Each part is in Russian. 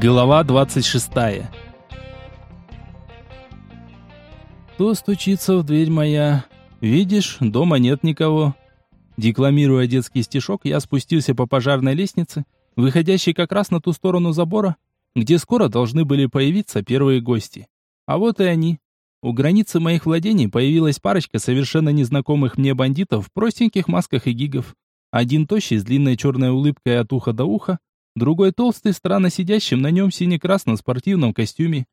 Глава 26. Кто стучится в дверь моя? Видишь, дома нет никого. Декламируя детский стишок, я спустился по пожарной лестнице, выходящей как раз на ту сторону забора, где скоро должны были появиться первые гости. А вот и они. У границы моих владений появилась парочка совершенно незнакомых мне бандитов в простеньких масках и гигов. Один тощий с длинной черной улыбкой от уха до уха, другой толстый, странно сидящим на нем сине-красном спортивном костюме.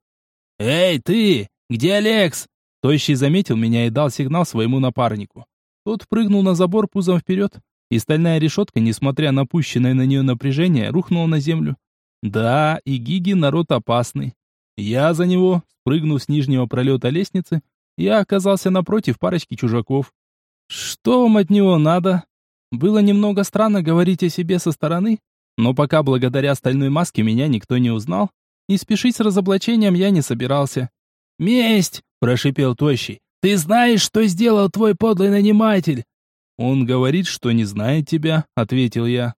«Эй, ты! Где Алекс?» Тощий заметил меня и дал сигнал своему напарнику. Тот прыгнул на забор пузом вперед, и стальная решетка, несмотря на пущенное на нее напряжение, рухнула на землю. Да, и Гиги народ опасный. Я за него, спрыгнув с нижнего пролета лестницы, я оказался напротив парочки чужаков. Что вам от него надо? Было немного странно говорить о себе со стороны, но пока благодаря стальной маске меня никто не узнал, и спешить с разоблачением я не собирался. «Месть!» – прошипел Тощий. «Ты знаешь, что сделал твой подлый наниматель?» «Он говорит, что не знает тебя», – ответил я.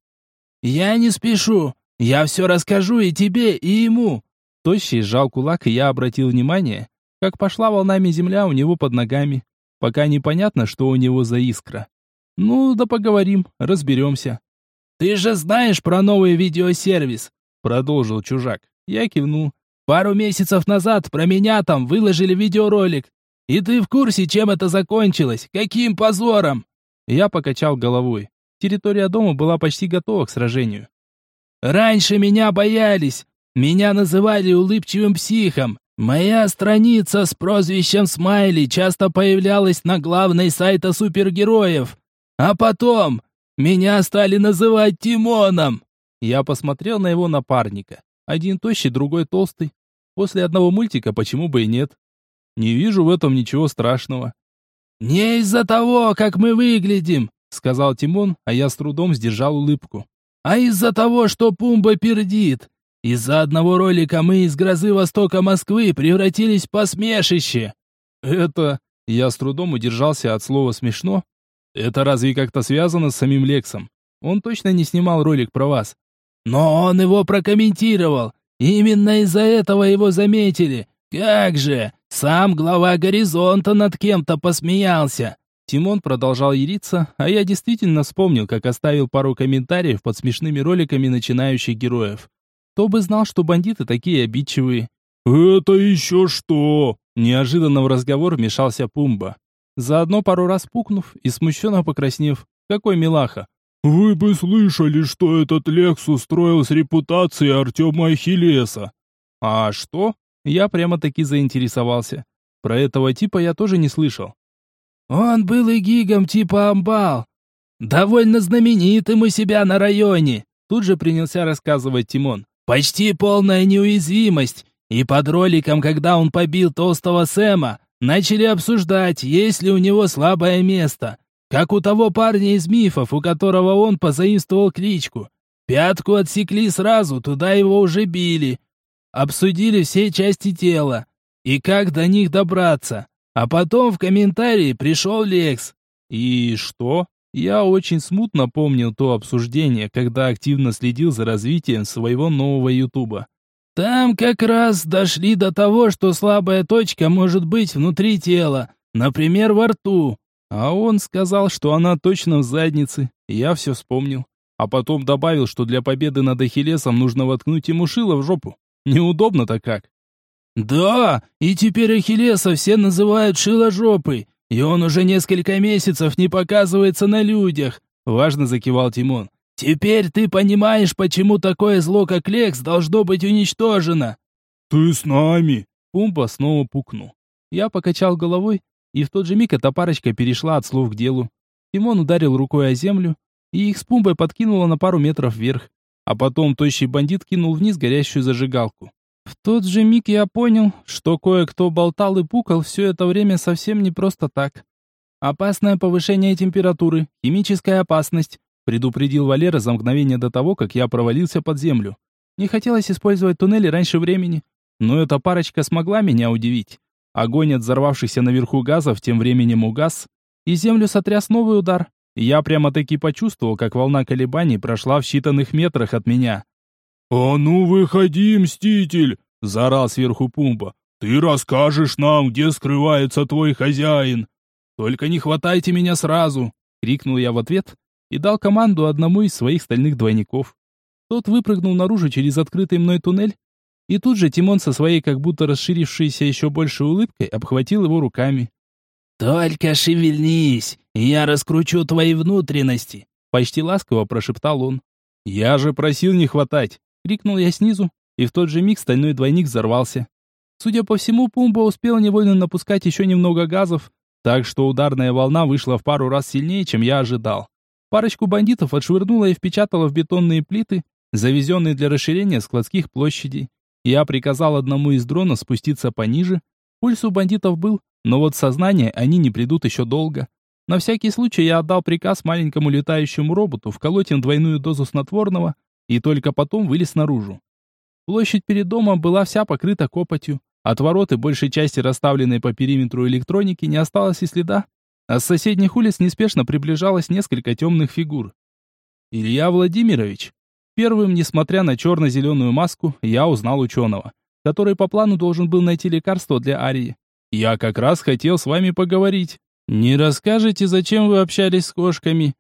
«Я не спешу. Я все расскажу и тебе, и ему». Тощий сжал кулак, и я обратил внимание, как пошла волнами земля у него под ногами. Пока непонятно, что у него за искра. Ну, да поговорим, разберемся. Ты же знаешь про новый видеосервис, продолжил чужак. Я кивнул. Пару месяцев назад про меня там выложили видеоролик. И ты в курсе, чем это закончилось? Каким позором? Я покачал головой. Территория дома была почти готова к сражению. Раньше меня боялись. Меня называли улыбчивым психом. Моя страница с прозвищем Смайли часто появлялась на главной сайта супергероев. А потом меня стали называть Тимоном. Я посмотрел на его напарника. Один тощий, другой толстый. После одного мультика почему бы и нет? Не вижу в этом ничего страшного. Не из-за того, как мы выглядим, сказал Тимон, а я с трудом сдержал улыбку. А из-за того, что Пумба пердит. Из-за одного ролика мы из грозы востока Москвы превратились в посмешище. Это я с трудом удержался от слова смешно, это разве как-то связано с самим Лексом? Он точно не снимал ролик про вас. Но он его прокомментировал. Именно из-за этого его заметили. Как же, сам глава горизонта над кем-то посмеялся. Тимон продолжал яриться, а я действительно вспомнил, как оставил пару комментариев под смешными роликами начинающих героев. Кто бы знал, что бандиты такие обидчивые. «Это еще что?» Неожиданно в разговор вмешался Пумба. Заодно пару раз пукнув и смущенно покраснев. Какой милаха. «Вы бы слышали, что этот Лекс устроил с репутацией Артема Ахиллеса». «А что?» Я прямо-таки заинтересовался. Про этого типа я тоже не слышал. «Он был и гигом типа Амбал. Довольно знаменитым у себя на районе», тут же принялся рассказывать Тимон. «Почти полная неуязвимость. И под роликом, когда он побил толстого Сэма, Начали обсуждать, есть ли у него слабое место, как у того парня из мифов, у которого он позаимствовал кличку. Пятку отсекли сразу, туда его уже били. Обсудили все части тела и как до них добраться. А потом в комментарии пришел Лекс. И что? Я очень смутно помнил то обсуждение, когда активно следил за развитием своего нового ютуба. Там как раз дошли до того, что слабая точка может быть внутри тела, например, во рту. А он сказал, что она точно в заднице. Я все вспомнил. А потом добавил, что для победы над Ахиллесом нужно воткнуть ему шило в жопу. Неудобно-то как. Да, и теперь Ахиллеса все называют шиложопой, и он уже несколько месяцев не показывается на людях. Важно закивал Тимон. Теперь ты понимаешь, почему такое зло, как Лекс, должно быть уничтожено. Ты с нами? Пумпа снова пукнул. Я покачал головой, и в тот же миг эта парочка перешла от слов к делу. Тимон ударил рукой о землю, и их с Пумпой подкинуло на пару метров вверх. А потом тощий бандит кинул вниз горящую зажигалку. В тот же миг я понял, что кое-кто болтал и пукал все это время совсем не просто так. Опасное повышение температуры, химическая опасность, предупредил Валера за мгновение до того, как я провалился под землю. Не хотелось использовать туннели раньше времени, но эта парочка смогла меня удивить. Огонь от взорвавшихся наверху газов тем временем угас, и землю сотряс новый удар. Я прямо-таки почувствовал, как волна колебаний прошла в считанных метрах от меня. «А ну выходи, Мститель!» — заорал сверху Пумба. «Ты расскажешь нам, где скрывается твой хозяин!» «Только не хватайте меня сразу!» — крикнул я в ответ и дал команду одному из своих стальных двойников. Тот выпрыгнул наружу через открытый мной туннель, и тут же Тимон со своей как будто расширившейся еще больше улыбкой обхватил его руками. «Только шевельнись, и я раскручу твои внутренности!» Почти ласково прошептал он. «Я же просил не хватать!» Крикнул я снизу, и в тот же миг стальной двойник взорвался. Судя по всему, Пумба успел невольно напускать еще немного газов, так что ударная волна вышла в пару раз сильнее, чем я ожидал. Парочку бандитов отшвырнула и впечатала в бетонные плиты, завезенные для расширения складских площадей. Я приказал одному из дронов спуститься пониже. Пульс у бандитов был, но вот сознание они не придут еще долго. На всякий случай я отдал приказ маленькому летающему роботу вколоть им двойную дозу снотворного и только потом вылез наружу. Площадь перед домом была вся покрыта копотью. От ворот и большей части расставленной по периметру электроники не осталось и следа, а с соседних улиц неспешно приближалось несколько темных фигур. Илья Владимирович. Первым, несмотря на черно-зеленую маску, я узнал ученого, который по плану должен был найти лекарство для Арии. Я как раз хотел с вами поговорить. Не расскажете, зачем вы общались с кошками?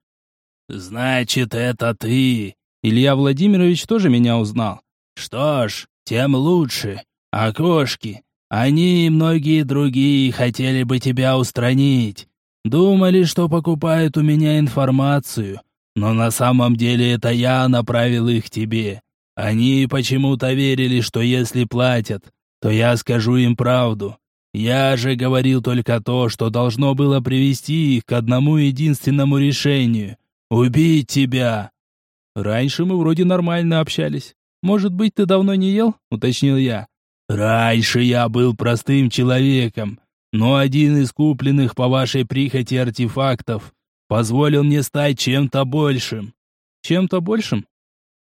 Значит, это ты. Илья Владимирович тоже меня узнал. Что ж, тем лучше. А кошки, они и многие другие хотели бы тебя устранить. Думали, что покупают у меня информацию, но на самом деле это я направил их тебе. Они почему-то верили, что если платят, то я скажу им правду. Я же говорил только то, что должно было привести их к одному единственному решению — убить тебя. Раньше мы вроде нормально общались. Может быть, ты давно не ел? Уточнил я. Раньше я был простым человеком, но один из купленных по вашей прихоти артефактов позволил мне стать чем-то большим. Чем-то большим?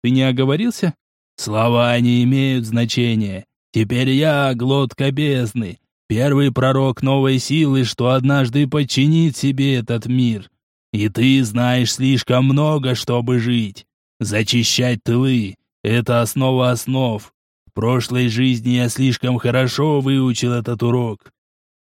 Ты не оговорился? Слова не имеют значения. Теперь я глотка бездны, Первый пророк новой силы, что однажды подчинит себе этот мир. И ты знаешь слишком много, чтобы жить. Зачищать тылы — это основа основ. В прошлой жизни я слишком хорошо выучил этот урок.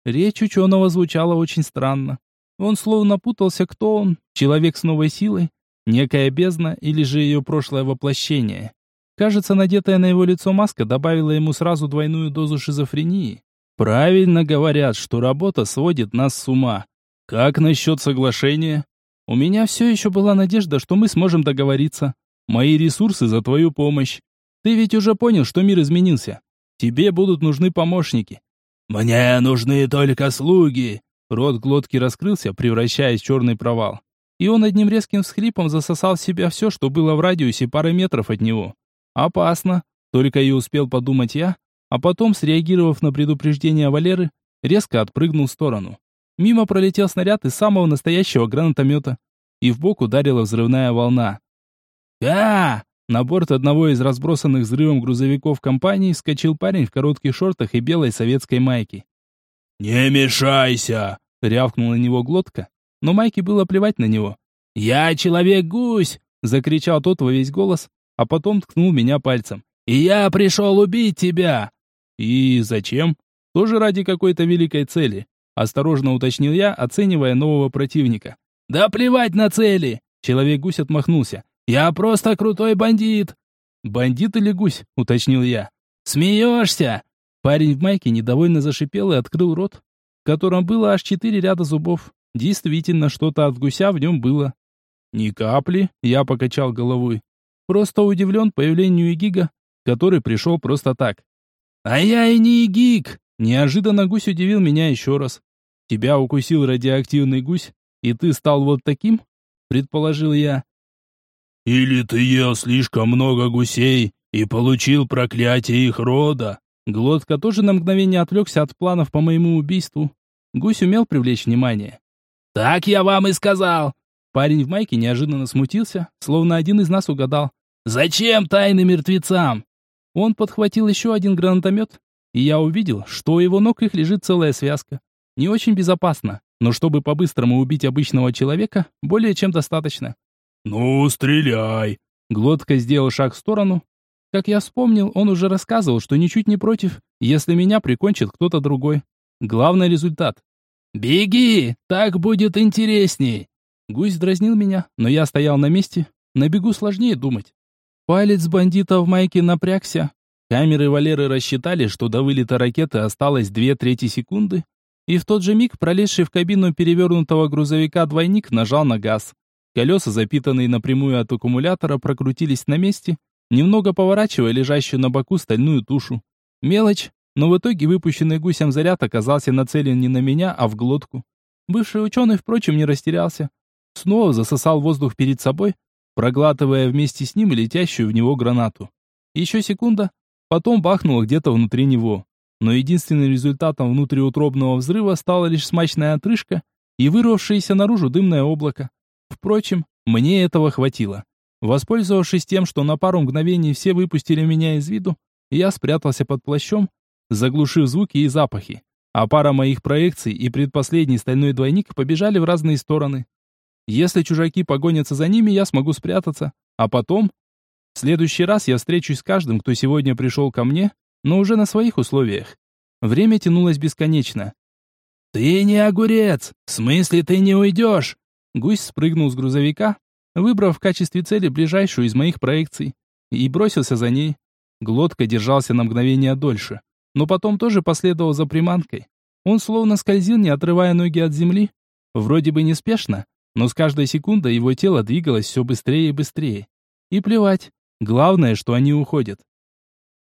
Речь ученого звучала очень странно. Он словно путался, кто он, человек с новой силой, некая бездна или же ее прошлое воплощение. Кажется, надетая на его лицо маска добавила ему сразу двойную дозу шизофрении. Правильно говорят, что работа сводит нас с ума. Как насчет соглашения? У меня все еще была надежда, что мы сможем договориться. Мои ресурсы за твою помощь. Ты ведь уже понял, что мир изменился. Тебе будут нужны помощники. Мне нужны только слуги. Рот глотки раскрылся, превращаясь в черный провал. И он одним резким всхлипом засосал в себя все, что было в радиусе пары метров от него. Опасно. Только и успел подумать я, а потом, среагировав на предупреждение Валеры, резко отпрыгнул в сторону. Мимо пролетел снаряд из самого настоящего гранатомета, и в бок ударила взрывная волна. «А!» На борт одного из разбросанных взрывом грузовиков компании вскочил парень в коротких шортах и белой советской майке. «Не мешайся!» — рявкнул на него глотка, но майке было плевать на него. «Я человек-гусь!» — закричал тот во весь голос, а потом ткнул меня пальцем. «И я пришел убить тебя!» «И зачем?» «Тоже ради какой-то великой цели», — осторожно уточнил я, оценивая нового противника. «Да плевать на цели!» Человек-гусь отмахнулся. «Я просто крутой бандит!» «Бандит или гусь?» — уточнил я. «Смеешься?» Парень в майке недовольно зашипел и открыл рот, в котором было аж четыре ряда зубов. Действительно, что-то от гуся в нем было. «Ни капли», — я покачал головой. Просто удивлен появлению Гига, который пришел просто так. «А я и не гик!» Неожиданно гусь удивил меня еще раз. «Тебя укусил радиоактивный гусь, и ты стал вот таким?» Предположил я. «Или ты ел слишком много гусей и получил проклятие их рода?» Глотка тоже на мгновение отвлекся от планов по моему убийству. Гусь умел привлечь внимание. «Так я вам и сказал!» Парень в майке неожиданно смутился, словно один из нас угадал. «Зачем тайны мертвецам?» Он подхватил еще один гранатомет, и я увидел, что у его ног их лежит целая связка. Не очень безопасно. но чтобы по-быстрому убить обычного человека, более чем достаточно. «Ну, стреляй!» Глотка сделал шаг в сторону. Как я вспомнил, он уже рассказывал, что ничуть не против, если меня прикончит кто-то другой. Главный результат. «Беги! Так будет интересней!» Гусь дразнил меня, но я стоял на месте. На бегу сложнее думать. Палец бандита в майке напрягся. Камеры Валеры рассчитали, что до вылета ракеты осталось две трети секунды, и в тот же миг пролезший в кабину перевернутого грузовика двойник нажал на газ. Колеса, запитанные напрямую от аккумулятора, прокрутились на месте, немного поворачивая лежащую на боку стальную тушу. Мелочь, но в итоге выпущенный гусем заряд оказался нацелен не на меня, а в глотку. Бывший ученый, впрочем, не растерялся. Снова засосал воздух перед собой, проглатывая вместе с ним летящую в него гранату. Еще секунда, потом бахнуло где-то внутри него. Но единственным результатом внутриутробного взрыва стала лишь смачная отрыжка и вырвавшееся наружу дымное облако. Впрочем, мне этого хватило. Воспользовавшись тем, что на пару мгновений все выпустили меня из виду, я спрятался под плащом, заглушив звуки и запахи. А пара моих проекций и предпоследний стальной двойник побежали в разные стороны. Если чужаки погонятся за ними, я смогу спрятаться. А потом... В следующий раз я встречусь с каждым, кто сегодня пришел ко мне, но уже на своих условиях. Время тянулось бесконечно. «Ты не огурец! В смысле ты не уйдешь?» Гусь спрыгнул с грузовика, выбрав в качестве цели ближайшую из моих проекций, и бросился за ней. Глотка держался на мгновение дольше, но потом тоже последовал за приманкой. Он словно скользил, не отрывая ноги от земли. Вроде бы неспешно, но с каждой секундой его тело двигалось все быстрее и быстрее. И плевать, главное, что они уходят.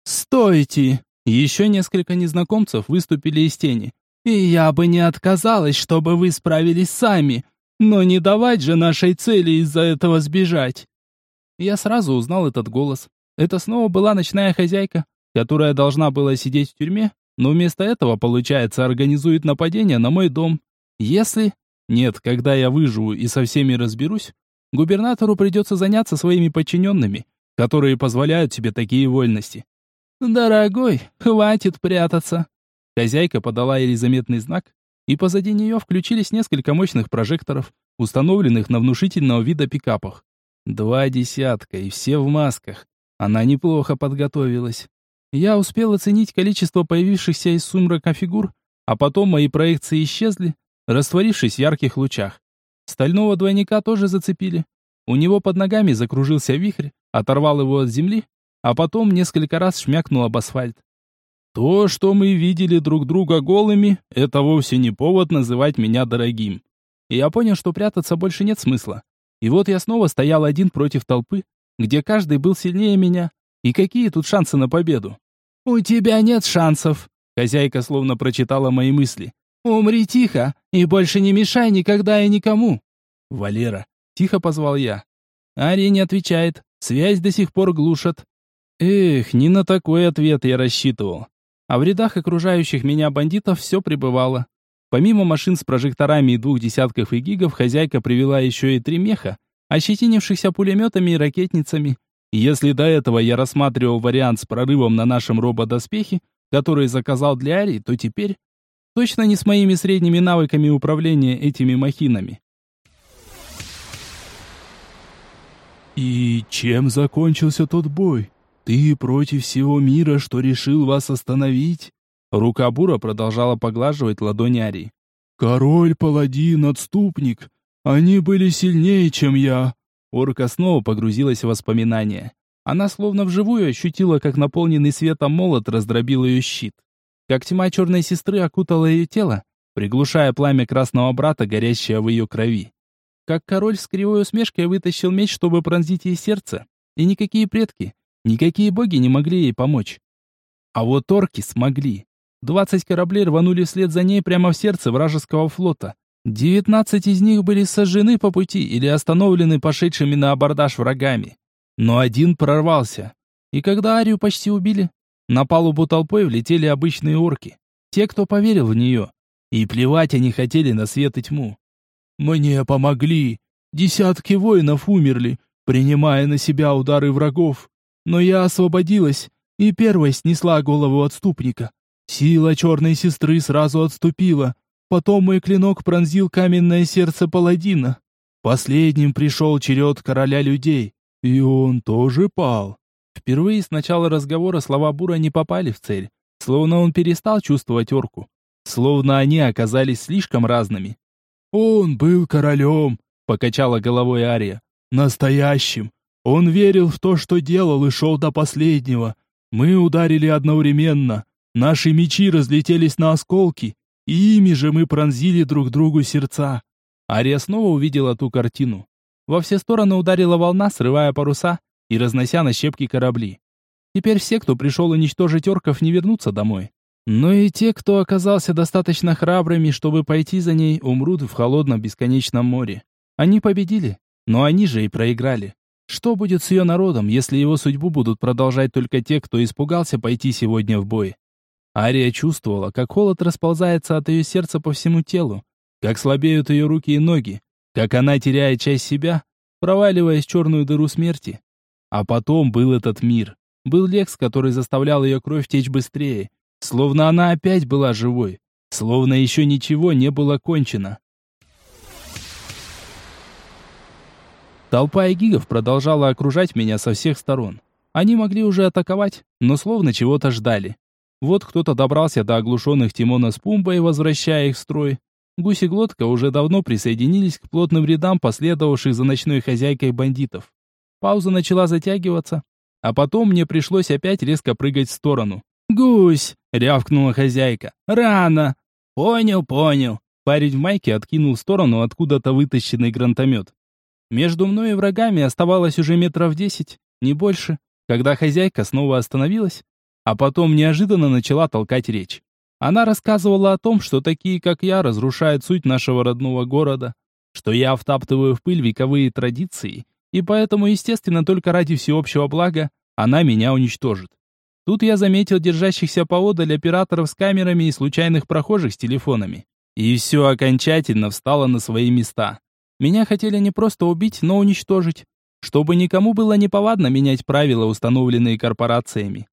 «Стойте!» Еще несколько незнакомцев выступили из тени. «И я бы не отказалась, чтобы вы справились сами, но не давать же нашей цели из-за этого сбежать!» Я сразу узнал этот голос. Это снова была ночная хозяйка, которая должна была сидеть в тюрьме, но вместо этого, получается, организует нападение на мой дом. Если... Нет, когда я выживу и со всеми разберусь, губернатору придется заняться своими подчиненными, которые позволяют себе такие вольности. «Дорогой, хватит прятаться!» Хозяйка подала ей заметный знак, и позади нее включились несколько мощных прожекторов, установленных на внушительного вида пикапах. Два десятка, и все в масках. Она неплохо подготовилась. Я успел оценить количество появившихся из сумрака фигур, а потом мои проекции исчезли, растворившись в ярких лучах. Стального двойника тоже зацепили. У него под ногами закружился вихрь, оторвал его от земли, а потом несколько раз шмякнул об асфальт. То, что мы видели друг друга голыми, это вовсе не повод называть меня дорогим. И я понял, что прятаться больше нет смысла. И вот я снова стоял один против толпы, где каждый был сильнее меня. И какие тут шансы на победу? «У тебя нет шансов», — хозяйка словно прочитала мои мысли. «Умри тихо и больше не мешай никогда и никому». «Валера», — тихо позвал я. Ари не отвечает, связь до сих пор глушат. Эх, не на такой ответ я рассчитывал. А в рядах окружающих меня бандитов все пребывало. Помимо машин с прожекторами и двух десятков игигов, хозяйка привела еще и три меха, ощетинившихся пулеметами и ракетницами. Если до этого я рассматривал вариант с прорывом на нашем рободоспехе, который заказал для Ари, то теперь точно не с моими средними навыками управления этими махинами. «И чем закончился тот бой? Ты против всего мира, что решил вас остановить?» Рука Бура продолжала поглаживать ладонь Ари. «Король, паладин, отступник. Они были сильнее, чем я». Орка снова погрузилась в воспоминания. Она словно вживую ощутила, как наполненный светом молот раздробил ее щит как тьма черной сестры окутала ее тело, приглушая пламя красного брата, горящее в ее крови. Как король с кривой усмешкой вытащил меч, чтобы пронзить ей сердце, и никакие предки, никакие боги не могли ей помочь. А вот орки смогли. Двадцать кораблей рванули вслед за ней прямо в сердце вражеского флота. Девятнадцать из них были сожжены по пути или остановлены пошедшими на абордаж врагами. Но один прорвался. И когда Арию почти убили, на палубу толпой влетели обычные орки. Те, кто поверил в нее. И плевать они хотели на свет и тьму. «Мне помогли. Десятки воинов умерли, принимая на себя удары врагов. Но я освободилась и первой снесла голову отступника. Сила черной сестры сразу отступила. Потом мой клинок пронзил каменное сердце паладина. Последним пришел черед короля людей, и он тоже пал. Впервые с начала разговора слова Бура не попали в цель, словно он перестал чувствовать орку, словно они оказались слишком разными. «Он был королем», — покачала головой Ария. «Настоящим. Он верил в то, что делал, и шел до последнего. Мы ударили одновременно. Наши мечи разлетелись на осколки, и ими же мы пронзили друг другу сердца». Ария снова увидела ту картину. Во все стороны ударила волна, срывая паруса и разнося на щепки корабли. Теперь все, кто пришел уничтожить орков, не вернутся домой. Но и те, кто оказался достаточно храбрыми, чтобы пойти за ней, умрут в холодном бесконечном море. Они победили, но они же и проиграли. Что будет с ее народом, если его судьбу будут продолжать только те, кто испугался пойти сегодня в бой? Ария чувствовала, как холод расползается от ее сердца по всему телу, как слабеют ее руки и ноги, как она теряет часть себя, проваливаясь в черную дыру смерти. А потом был этот мир. Был Лекс, который заставлял ее кровь течь быстрее, словно она опять была живой, словно еще ничего не было кончено. Толпа эгигов продолжала окружать меня со всех сторон. Они могли уже атаковать, но словно чего-то ждали. Вот кто-то добрался до оглушенных Тимона с Пумбой, возвращая их в строй. Гусь и Глотка уже давно присоединились к плотным рядам последовавших за ночной хозяйкой бандитов. Пауза начала затягиваться, а потом мне пришлось опять резко прыгать в сторону. «Гусь!» — рявкнула хозяйка. «Рано!» «Понял, понял!» Парень в майке откинул в сторону откуда-то вытащенный гранатомет. Между мной и врагами оставалось уже метров десять, не больше, когда хозяйка снова остановилась, а потом неожиданно начала толкать речь. Она рассказывала о том, что такие, как я, разрушают суть нашего родного города, что я втаптываю в пыль вековые традиции, и поэтому, естественно, только ради всеобщего блага она меня уничтожит. Тут я заметил держащихся поодаль операторов с камерами и случайных прохожих с телефонами. И все окончательно встало на свои места. Меня хотели не просто убить, но уничтожить. Чтобы никому было неповадно менять правила, установленные корпорациями.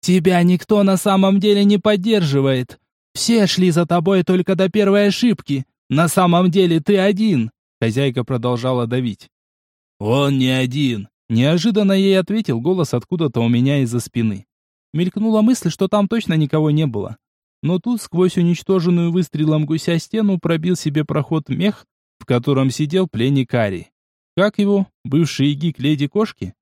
Тебя никто на самом деле не поддерживает. Все шли за тобой только до первой ошибки. На самом деле ты один. Хозяйка продолжала давить. Он не один. Неожиданно ей ответил голос откуда-то у меня из-за спины. Мелькнула мысль, что там точно никого не было. Но тут сквозь уничтоженную выстрелом гуся стену пробил себе проход мех, в котором сидел пленник Ари. Как его? Бывший гик леди-кошки?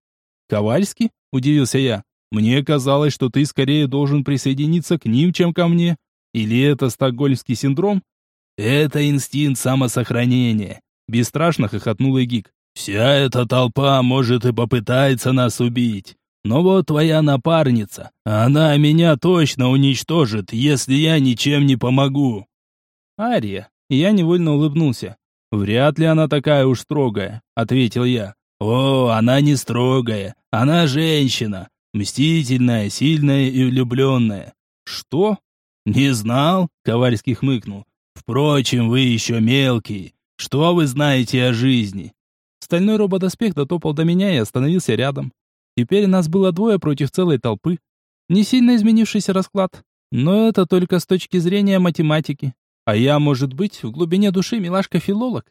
Ковальский? Удивился я. Мне казалось, что ты скорее должен присоединиться к ним, чем ко мне. Или это стокгольмский синдром? Это инстинкт самосохранения. Бесстрашно хохотнул Гик. Вся эта толпа может и попытается нас убить. Но вот твоя напарница, она меня точно уничтожит, если я ничем не помогу. Ария. Я невольно улыбнулся. «Вряд ли она такая уж строгая», — ответил я. «О, она не строгая, она женщина, мстительная, сильная и влюбленная». «Что?» «Не знал?» — Ковальский хмыкнул. «Впрочем, вы еще мелкие. Что вы знаете о жизни?» Стальной рободоспех дотопал до меня и остановился рядом. Теперь нас было двое против целой толпы. Не сильно изменившийся расклад, но это только с точки зрения математики. А я, может быть, в глубине души милашка-филолог.